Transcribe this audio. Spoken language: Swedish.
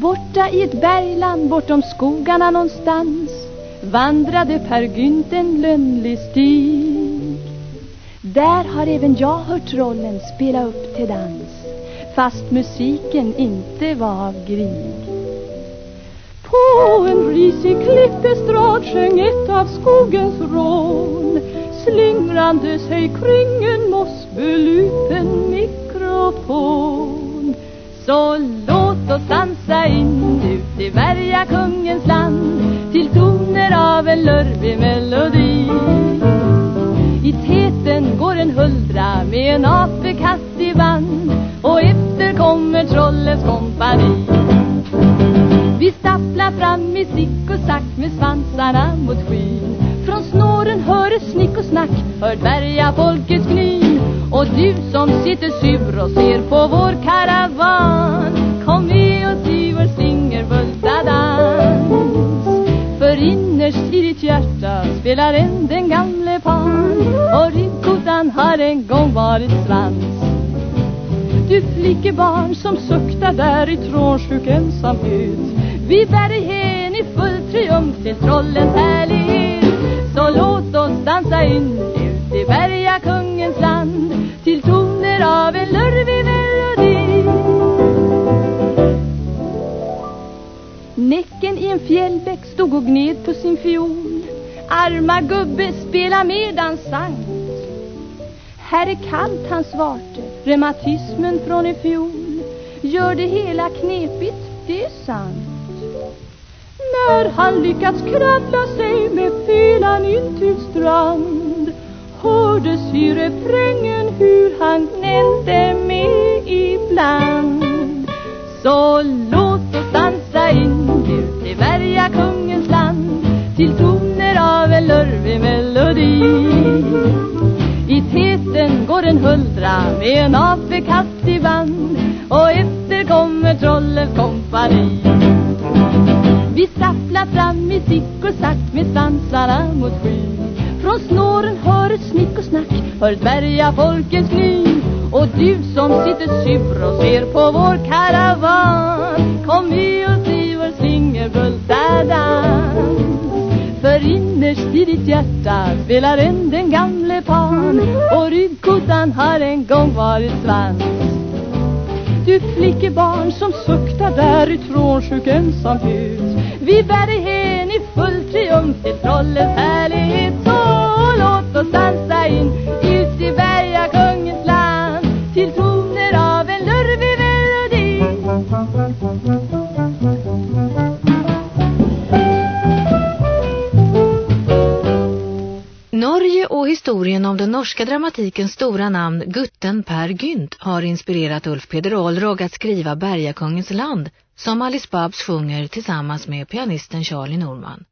Borta i ett bergland bortom skogarna någonstans vandrade Per Gynt en lönnlig stig. Där har även jag hört trollen spela upp till dans fast musiken inte var av grig. På en risig klippestrad sjöng ett av skogens rån slingrande sig kring en mossbelupen mikrofon. Lurvig melodi. I täten går en huldra med en apekatt i band och efter kommer trollens kompani. Vi stapplar fram i sick och sack med svansarna mot skyn. Från snåren höres snick och snack, hör berga folkets gny. Och du som sitter sur och ser på vår karavan, hjärta än den gamle pan, och ryggkotan har en gång varit svans. Du flickebarn som suktar där i trånsjuk ensamhet Vi bär dig hen i full triumf till trollens härlighet. Så låt oss dansa in ut i berga kungens land. Till toner av en lurvig melodi. Näcken i en fjällbäck stod och gned på sin fiol. Arma gubbe, spela med dansant Här är kallt, han svarte, reumatismen från i fjol. Gör det hela knepigt, det är sant. När han lyckats kravla sig med felan in till strand Hördes i refrängen hur han gnällde med ibland. Så låt oss dansa in ut i berga kungens med en apekatt i band Och efter kommer trollens kompani. Vi stapplar fram i sick och sack med svansarna mot skyn. Från snåren hör ett snick och snack, hör dvärga folkens gny. Och du som sitter sur och ser på vår karavan Kom med oss i vår slingerbulta dans för innerst i ditt hjärta spelar än den gamle pan Och Gotland har en gång varit svans Du flickebarn som suktar där i trånsjuk ensamhet Vi bär dig hen i full triumf till trollens härlighet. Så låt oss dansa in ut i berga kungens land. Till toner av en lurvig melodi. Och historien om den norska dramatikens stora namn Gutten Per Gynt har inspirerat Ulf Peder Olrog att skriva Bergakungens land som Alice Babs sjunger tillsammans med pianisten Charlie Norman.